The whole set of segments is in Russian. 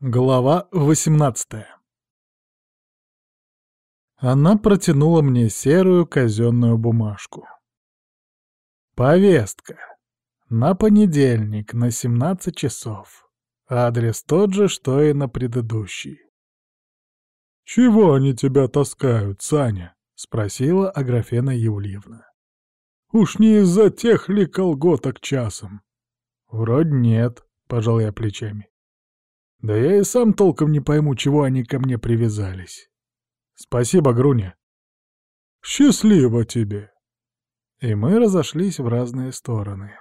Глава 18 Она протянула мне серую казенную бумажку. Повестка. На понедельник на 17 часов. Адрес тот же, что и на предыдущий. «Чего они тебя таскают, Саня?» — спросила Аграфена Юльевна. «Уж не из-за тех ли колготок часом?» «Вроде нет», — пожал я плечами. Да я и сам толком не пойму, чего они ко мне привязались. Спасибо, Груня. Счастливо тебе. И мы разошлись в разные стороны.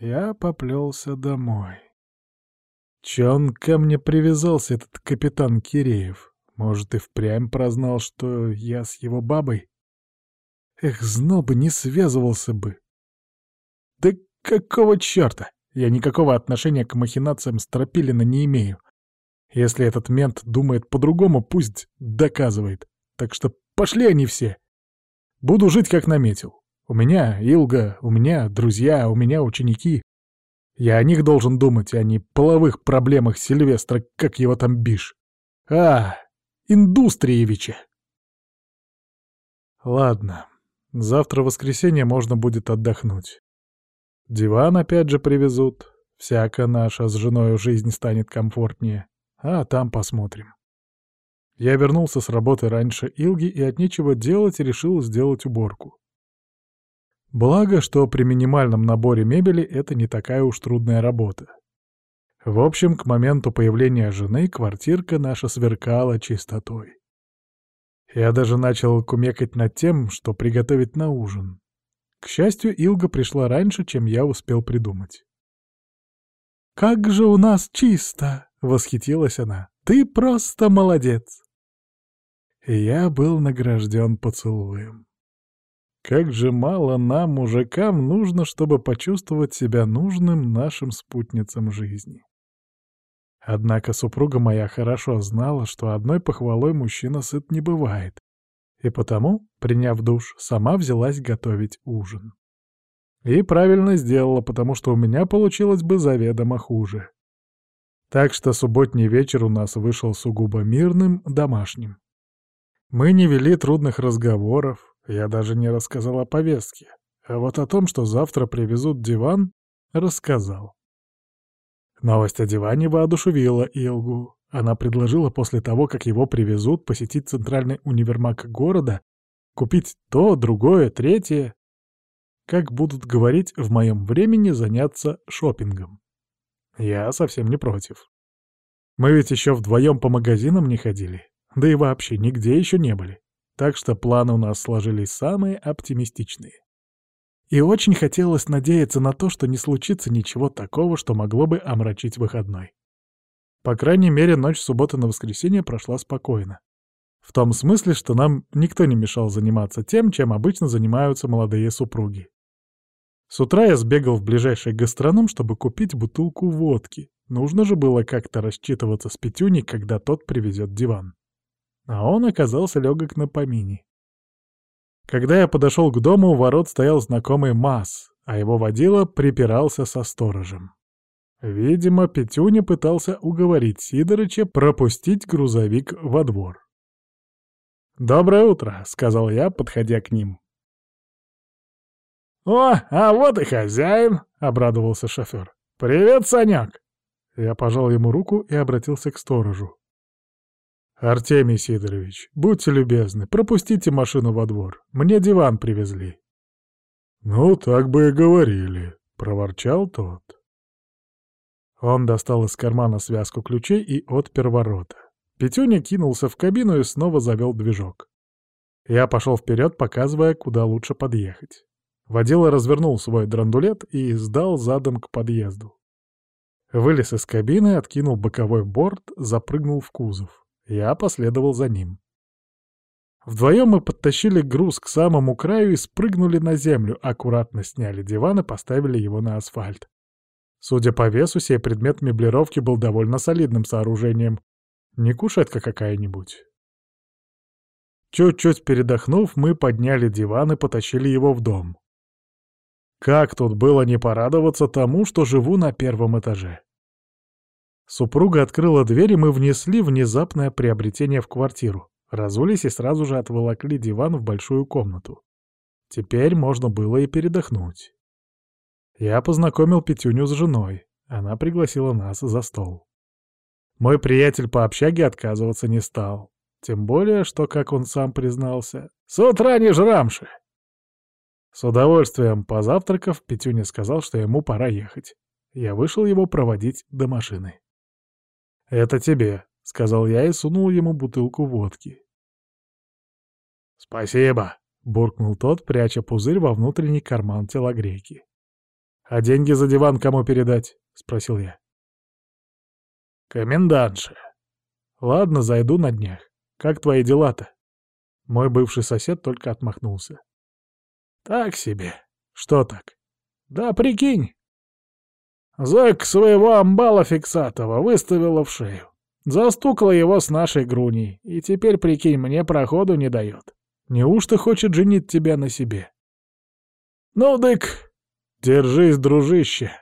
Я поплелся домой. Че он ко мне привязался, этот капитан Киреев? Может, и впрямь прознал, что я с его бабой? Эх, знал бы, не связывался бы. Да какого черта? Я никакого отношения к махинациям Стропилина не имею. Если этот мент думает по-другому, пусть доказывает. Так что пошли они все. Буду жить, как наметил. У меня Илга, у меня друзья, у меня ученики. Я о них должен думать, а не половых проблемах Сильвестра, как его там бишь. А, Индустриевича. Ладно, завтра воскресенье можно будет отдохнуть. Диван опять же привезут. Всяко наша с женой жизнь станет комфортнее. А там посмотрим. Я вернулся с работы раньше Илги и от нечего делать решил сделать уборку. Благо, что при минимальном наборе мебели это не такая уж трудная работа. В общем, к моменту появления жены квартирка наша сверкала чистотой. Я даже начал кумекать над тем, что приготовить на ужин. К счастью, Илга пришла раньше, чем я успел придумать. «Как же у нас чисто!» — восхитилась она. «Ты просто молодец!» И я был награжден поцелуем. Как же мало нам, мужикам, нужно, чтобы почувствовать себя нужным нашим спутницам жизни. Однако супруга моя хорошо знала, что одной похвалой мужчина сыт не бывает, и потому, приняв душ, сама взялась готовить ужин. И правильно сделала, потому что у меня получилось бы заведомо хуже. Так что субботний вечер у нас вышел сугубо мирным, домашним. Мы не вели трудных разговоров, я даже не рассказал о повестке. А вот о том, что завтра привезут диван, рассказал. Новость о диване воодушевила Илгу. Она предложила после того, как его привезут, посетить центральный универмаг города, купить то, другое, третье. Как будут говорить, в моем времени заняться шопингом. Я совсем не против. Мы ведь еще вдвоем по магазинам не ходили, да и вообще нигде еще не были. Так что планы у нас сложились самые оптимистичные. И очень хотелось надеяться на то, что не случится ничего такого, что могло бы омрачить выходной. По крайней мере, ночь субботы на воскресенье прошла спокойно. В том смысле, что нам никто не мешал заниматься тем, чем обычно занимаются молодые супруги. С утра я сбегал в ближайший гастроном, чтобы купить бутылку водки. Нужно же было как-то рассчитываться с Петюней, когда тот привезет диван. А он оказался легок на помине. Когда я подошел к дому, у ворот стоял знакомый Мас, а его водила припирался со сторожем. Видимо, Петюня пытался уговорить Сидорыча пропустить грузовик во двор. «Доброе утро», — сказал я, подходя к ним. «О, а вот и хозяин!» — обрадовался шофер. «Привет, Санек!» Я пожал ему руку и обратился к сторожу. «Артемий Сидорович, будьте любезны, пропустите машину во двор. Мне диван привезли». «Ну, так бы и говорили», — проворчал тот. Он достал из кармана связку ключей и отпер ворота. Петюня кинулся в кабину и снова завел движок. Я пошел вперед, показывая, куда лучше подъехать. Водила развернул свой драндулет и сдал задом к подъезду. Вылез из кабины, откинул боковой борт, запрыгнул в кузов. Я последовал за ним. Вдвоем мы подтащили груз к самому краю и спрыгнули на землю, аккуратно сняли диван и поставили его на асфальт. Судя по весу, сей предмет меблировки был довольно солидным сооружением. Не кушетка какая-нибудь. Чуть-чуть передохнув, мы подняли диван и потащили его в дом. Как тут было не порадоваться тому, что живу на первом этаже? Супруга открыла дверь, и мы внесли внезапное приобретение в квартиру. Разулись и сразу же отволокли диван в большую комнату. Теперь можно было и передохнуть. Я познакомил Петюню с женой. Она пригласила нас за стол. Мой приятель по общаге отказываться не стал. Тем более, что, как он сам признался, «С утра не жрамши!» С удовольствием позавтракав, Петюня сказал, что ему пора ехать. Я вышел его проводить до машины. «Это тебе», — сказал я и сунул ему бутылку водки. «Спасибо», — буркнул тот, пряча пузырь во внутренний карман телогрейки. «А деньги за диван кому передать?» — спросил я. «Комендантше». «Ладно, зайду на днях. Как твои дела-то?» Мой бывший сосед только отмахнулся. «Так себе. Что так?» «Да прикинь, Зэк своего амбала фиксатова выставила в шею. Застукала его с нашей груней, и теперь, прикинь, мне проходу не дает. Неужто хочет женить тебя на себе? Ну, дык, держись, дружище.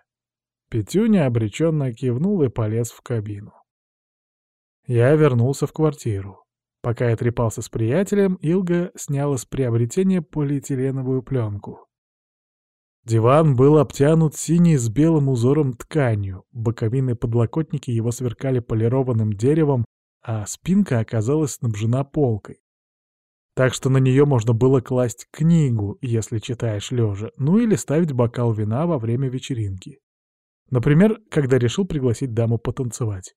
Петюня обреченно кивнул и полез в кабину. Я вернулся в квартиру. Пока я трепался с приятелем, Илга сняла с приобретения полиэтиленовую пленку. Диван был обтянут синей с белым узором тканью, боковины подлокотники его сверкали полированным деревом, а спинка оказалась снабжена полкой. Так что на нее можно было класть книгу, если читаешь лежа, ну или ставить бокал вина во время вечеринки. Например, когда решил пригласить даму потанцевать.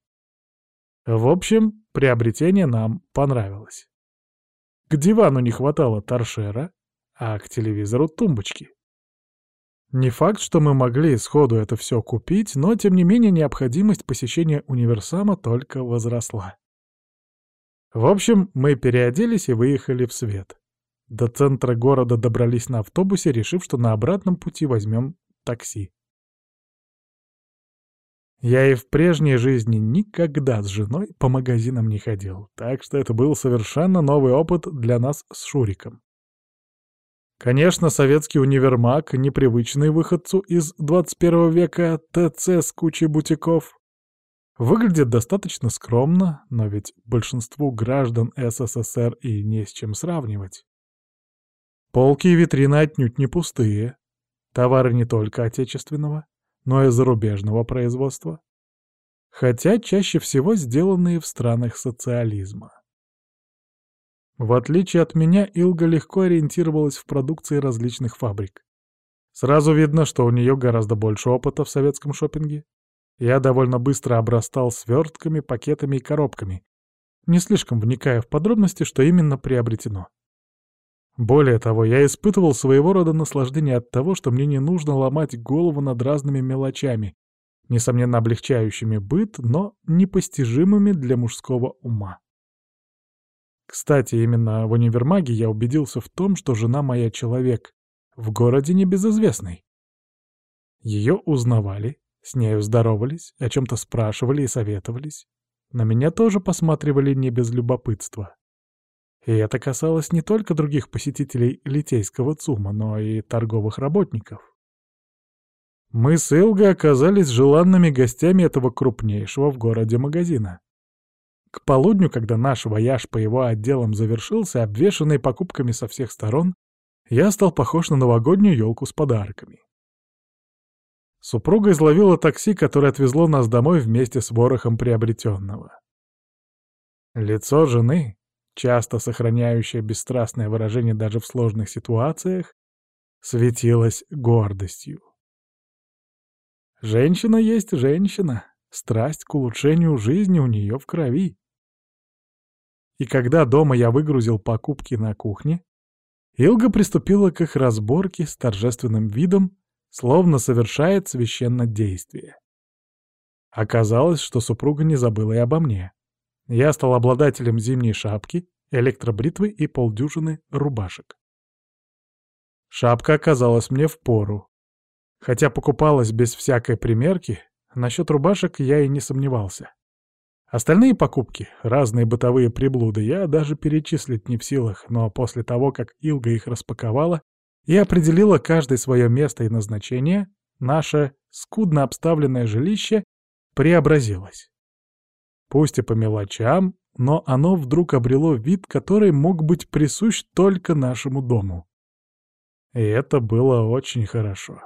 В общем, приобретение нам понравилось. К дивану не хватало торшера, а к телевизору — тумбочки. Не факт, что мы могли сходу это все купить, но тем не менее необходимость посещения универсама только возросла. В общем, мы переоделись и выехали в свет. До центра города добрались на автобусе, решив, что на обратном пути возьмем такси. Я и в прежней жизни никогда с женой по магазинам не ходил, так что это был совершенно новый опыт для нас с Шуриком. Конечно, советский универмаг, непривычный выходцу из 21 века ТЦ с кучей бутиков, выглядит достаточно скромно, но ведь большинству граждан СССР и не с чем сравнивать. Полки и витрины отнюдь не пустые. Товары не только отечественного, но и зарубежного производства. Хотя чаще всего сделанные в странах социализма. В отличие от меня, Илга легко ориентировалась в продукции различных фабрик. Сразу видно, что у нее гораздо больше опыта в советском шопинге. Я довольно быстро обрастал свертками, пакетами и коробками, не слишком вникая в подробности, что именно приобретено. Более того, я испытывал своего рода наслаждение от того, что мне не нужно ломать голову над разными мелочами, несомненно облегчающими быт, но непостижимыми для мужского ума. Кстати, именно в универмаге я убедился в том, что жена моя человек, в городе небезызвестный. Ее узнавали, с нею здоровались, о чем-то спрашивали и советовались. На меня тоже посматривали не без любопытства. И это касалось не только других посетителей Литейского ЦУМа, но и торговых работников. Мы с Илгой оказались желанными гостями этого крупнейшего в городе магазина. К полудню, когда наш вояж по его отделам завершился, обвешанный покупками со всех сторон, я стал похож на новогоднюю елку с подарками. Супруга изловила такси, которое отвезло нас домой вместе с ворохом приобретенного. Лицо жены, часто сохраняющее бесстрастное выражение даже в сложных ситуациях, светилось гордостью. Женщина есть женщина, страсть к улучшению жизни у нее в крови. И когда дома я выгрузил покупки на кухне, Илга приступила к их разборке с торжественным видом, словно совершает священное действие. Оказалось, что супруга не забыла и обо мне. Я стал обладателем зимней шапки, электробритвы и полдюжины рубашек. Шапка оказалась мне в пору. Хотя покупалась без всякой примерки, насчет рубашек я и не сомневался. Остальные покупки, разные бытовые приблуды, я даже перечислить не в силах, но после того, как Илга их распаковала и определила каждое свое место и назначение, наше скудно обставленное жилище преобразилось. Пусть и по мелочам, но оно вдруг обрело вид, который мог быть присущ только нашему дому. И это было очень хорошо.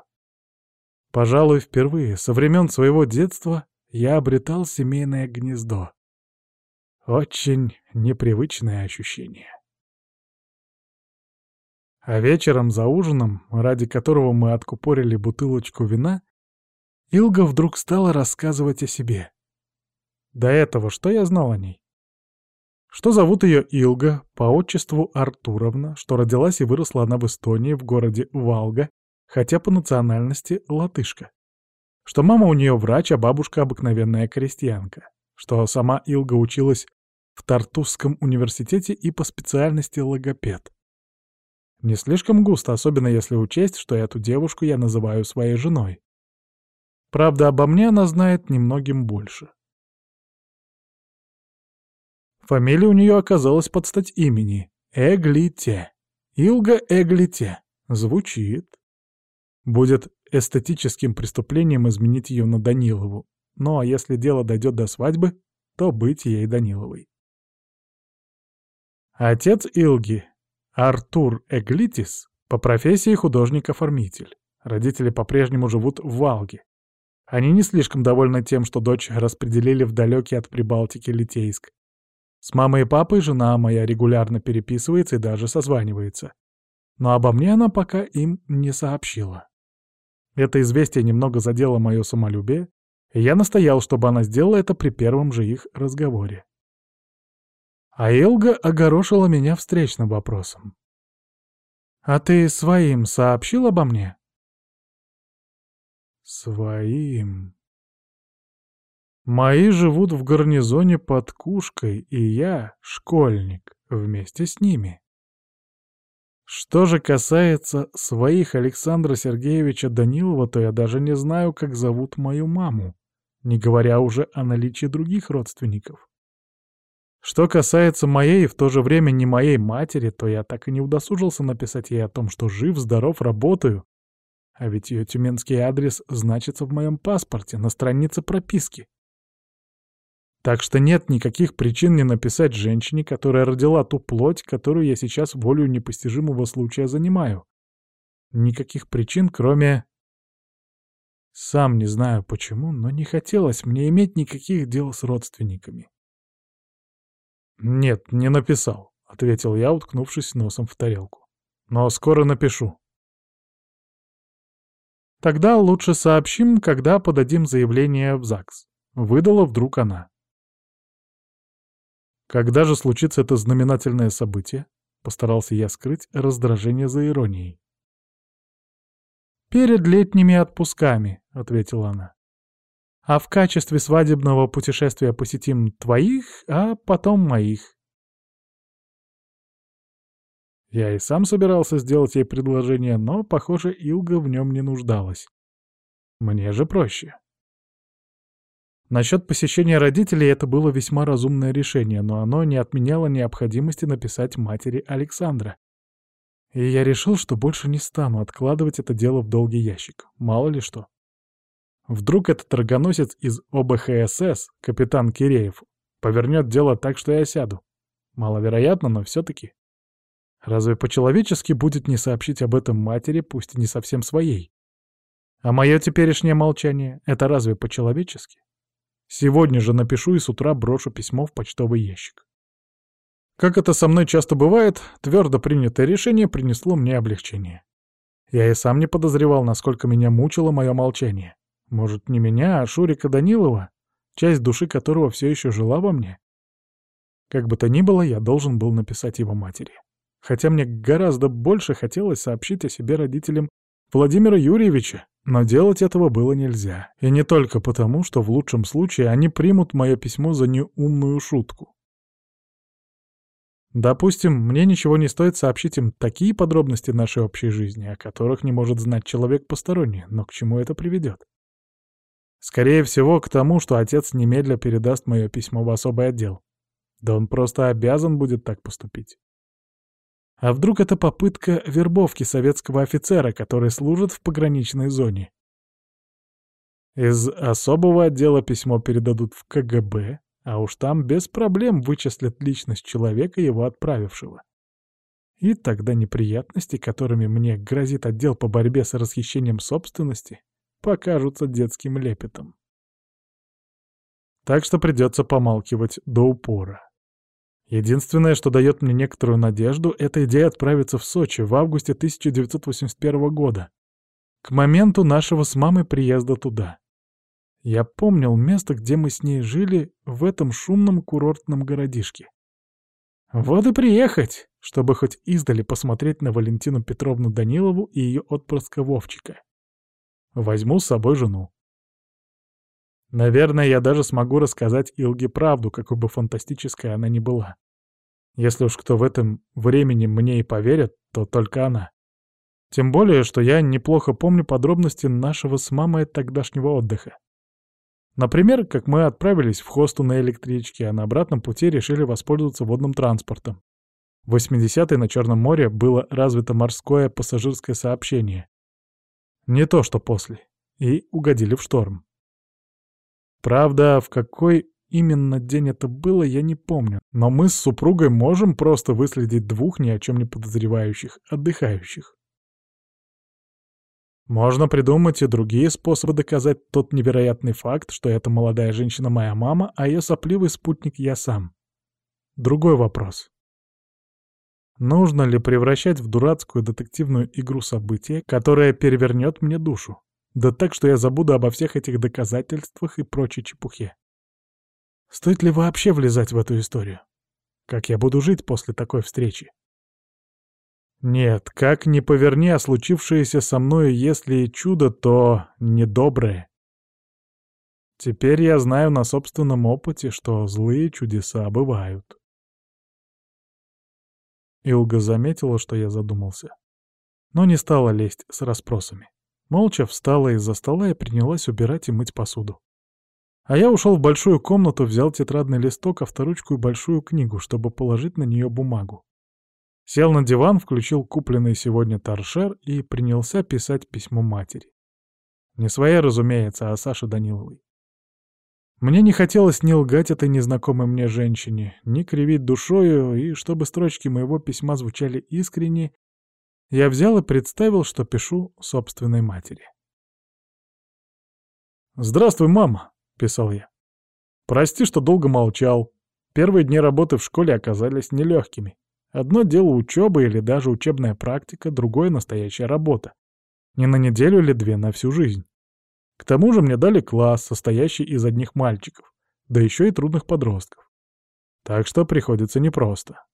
Пожалуй, впервые со времен своего детства я обретал семейное гнездо. Очень непривычное ощущение. А вечером за ужином, ради которого мы откупорили бутылочку вина, Илга вдруг стала рассказывать о себе. До этого что я знал о ней? Что зовут ее Илга, по отчеству Артуровна, что родилась и выросла она в Эстонии, в городе Валга, хотя по национальности латышка. Что мама у нее врач, а бабушка обыкновенная крестьянка. Что сама Илга училась в Тартусском университете и по специальности логопед. Не слишком густо, особенно если учесть, что эту девушку я называю своей женой. Правда, обо мне она знает немногим больше. Фамилия у нее оказалась под стать имени — Эглите. Илга Эглите. Звучит. Будет эстетическим преступлением изменить ее на Данилову. Ну а если дело дойдет до свадьбы, то быть ей Даниловой. Отец Илги, Артур Эглитис, по профессии художник-оформитель. Родители по-прежнему живут в Валге. Они не слишком довольны тем, что дочь распределили в далекий от Прибалтики Литейск. С мамой и папой жена моя регулярно переписывается и даже созванивается. Но обо мне она пока им не сообщила. Это известие немного задело мое самолюбие, и я настоял, чтобы она сделала это при первом же их разговоре. А Элга огорошила меня встречным вопросом. «А ты своим сообщил обо мне?» «Своим...» Мои живут в гарнизоне под Кушкой, и я, школьник, вместе с ними. Что же касается своих Александра Сергеевича Данилова, то я даже не знаю, как зовут мою маму, не говоря уже о наличии других родственников. Что касается моей и в то же время не моей матери, то я так и не удосужился написать ей о том, что жив, здоров, работаю. А ведь ее тюменский адрес значится в моем паспорте на странице прописки. Так что нет никаких причин не написать женщине, которая родила ту плоть, которую я сейчас волю непостижимого случая занимаю. Никаких причин, кроме... Сам не знаю почему, но не хотелось мне иметь никаких дел с родственниками. «Нет, не написал», — ответил я, уткнувшись носом в тарелку. «Но скоро напишу». «Тогда лучше сообщим, когда подадим заявление в ЗАГС», — выдала вдруг она. Когда же случится это знаменательное событие? Постарался я скрыть раздражение за иронией. «Перед летними отпусками», — ответила она. «А в качестве свадебного путешествия посетим твоих, а потом моих». Я и сам собирался сделать ей предложение, но, похоже, Илга в нем не нуждалась. Мне же проще. Насчет посещения родителей это было весьма разумное решение, но оно не отменяло необходимости написать матери Александра. И я решил, что больше не стану откладывать это дело в долгий ящик. Мало ли что. Вдруг этот рогоносец из ОБХСС, капитан Киреев, повернет дело так, что я сяду. Маловероятно, но все-таки. Разве по-человечески будет не сообщить об этом матери, пусть и не совсем своей? А мое теперешнее молчание — это разве по-человечески? Сегодня же напишу и с утра брошу письмо в почтовый ящик. Как это со мной часто бывает, твердо принятое решение принесло мне облегчение. Я и сам не подозревал, насколько меня мучило мое молчание. Может, не меня, а Шурика Данилова, часть души которого все еще жила во мне? Как бы то ни было, я должен был написать его матери. Хотя мне гораздо больше хотелось сообщить о себе родителям Владимира Юрьевича, но делать этого было нельзя. И не только потому, что в лучшем случае они примут мое письмо за неумную шутку. Допустим, мне ничего не стоит сообщить им такие подробности нашей общей жизни, о которых не может знать человек посторонний, но к чему это приведет? Скорее всего, к тому, что отец немедля передаст мое письмо в особый отдел. Да он просто обязан будет так поступить. А вдруг это попытка вербовки советского офицера, который служит в пограничной зоне? Из особого отдела письмо передадут в КГБ, А уж там без проблем вычислят личность человека, его отправившего. И тогда неприятности, которыми мне грозит отдел по борьбе с расхищением собственности, покажутся детским лепетом. Так что придется помалкивать до упора. Единственное, что дает мне некоторую надежду, это идея отправиться в Сочи в августе 1981 года, к моменту нашего с мамой приезда туда. Я помнил место, где мы с ней жили в этом шумном курортном городишке. Вот и приехать, чтобы хоть издали посмотреть на Валентину Петровну Данилову и ее отпрыска Вовчика. Возьму с собой жену. Наверное, я даже смогу рассказать Илге правду, какой бы фантастической она ни была. Если уж кто в этом времени мне и поверит, то только она. Тем более, что я неплохо помню подробности нашего с мамой тогдашнего отдыха. Например, как мы отправились в хосту на электричке, а на обратном пути решили воспользоваться водным транспортом. В 80-е на Черном море было развито морское пассажирское сообщение. Не то, что после. И угодили в шторм. Правда, в какой именно день это было, я не помню. Но мы с супругой можем просто выследить двух ни о чем не подозревающих, отдыхающих. Можно придумать и другие способы доказать тот невероятный факт, что эта молодая женщина моя мама, а ее сопливый спутник я сам. Другой вопрос. Нужно ли превращать в дурацкую детективную игру события, которая перевернет мне душу? Да так, что я забуду обо всех этих доказательствах и прочей чепухе. Стоит ли вообще влезать в эту историю? Как я буду жить после такой встречи? Нет, как ни поверни, а случившееся со мной, если чудо, то недоброе. Теперь я знаю на собственном опыте, что злые чудеса бывают. Илга заметила, что я задумался, но не стала лезть с расспросами. Молча встала из-за стола и принялась убирать и мыть посуду. А я ушел в большую комнату, взял тетрадный листок, авторучку и большую книгу, чтобы положить на нее бумагу. Сел на диван, включил купленный сегодня торшер и принялся писать письмо матери. Не своей, разумеется, а Саше Даниловой. Мне не хотелось ни лгать этой незнакомой мне женщине, ни кривить душою, и чтобы строчки моего письма звучали искренне, я взял и представил, что пишу собственной матери. «Здравствуй, мама», — писал я. «Прости, что долго молчал. Первые дни работы в школе оказались нелегкими. Одно дело учеба или даже учебная практика, другое — настоящая работа. Не на неделю или две, на всю жизнь. К тому же мне дали класс, состоящий из одних мальчиков, да еще и трудных подростков. Так что приходится непросто.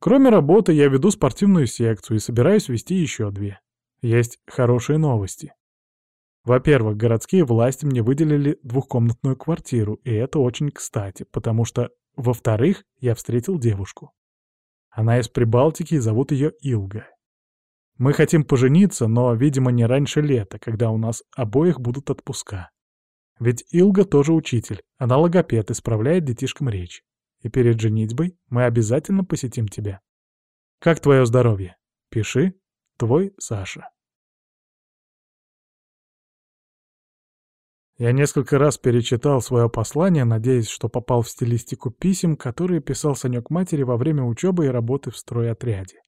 Кроме работы, я веду спортивную секцию и собираюсь вести еще две. Есть хорошие новости. Во-первых, городские власти мне выделили двухкомнатную квартиру, и это очень кстати, потому что, во-вторых, я встретил девушку. Она из Прибалтики, и зовут ее Илга. Мы хотим пожениться, но, видимо, не раньше лета, когда у нас обоих будут отпуска. Ведь Илга тоже учитель, она логопед, исправляет детишкам речь. И перед женитьбой мы обязательно посетим тебя. Как твое здоровье? Пиши. Твой Саша. Я несколько раз перечитал свое послание, надеясь, что попал в стилистику писем, которые писал Санек матери во время учебы и работы в стройотряде.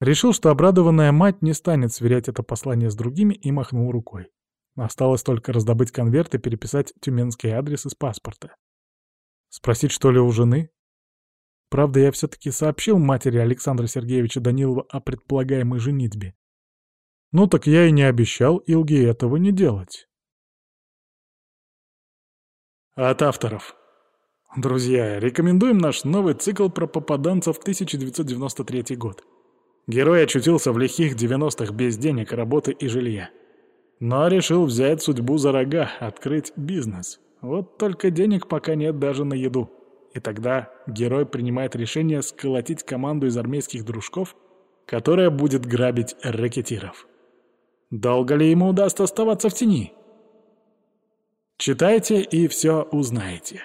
Решил, что обрадованная мать не станет сверять это послание с другими и махнул рукой. Осталось только раздобыть конверт и переписать тюменский адрес из паспорта. Спросить, что ли, у жены? Правда, я все-таки сообщил матери Александра Сергеевича Данилова о предполагаемой женитьбе. Ну так я и не обещал Илге этого не делать. От авторов. Друзья, рекомендуем наш новый цикл про попаданцев 1993 год. Герой очутился в лихих 90-х без денег, работы и жилья. Но решил взять судьбу за рога, открыть бизнес. Вот только денег пока нет даже на еду. И тогда герой принимает решение сколотить команду из армейских дружков, которая будет грабить рэкетиров. Долго ли ему удастся оставаться в тени? Читайте и все узнаете.